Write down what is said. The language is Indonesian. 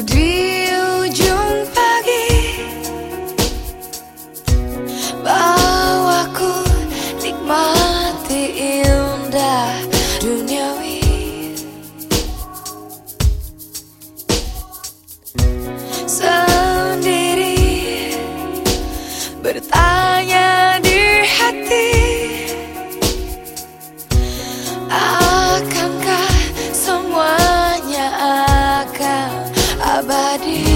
di ujung pagi Bawaku nikmati indah duniawi. Sendiri bertanya body.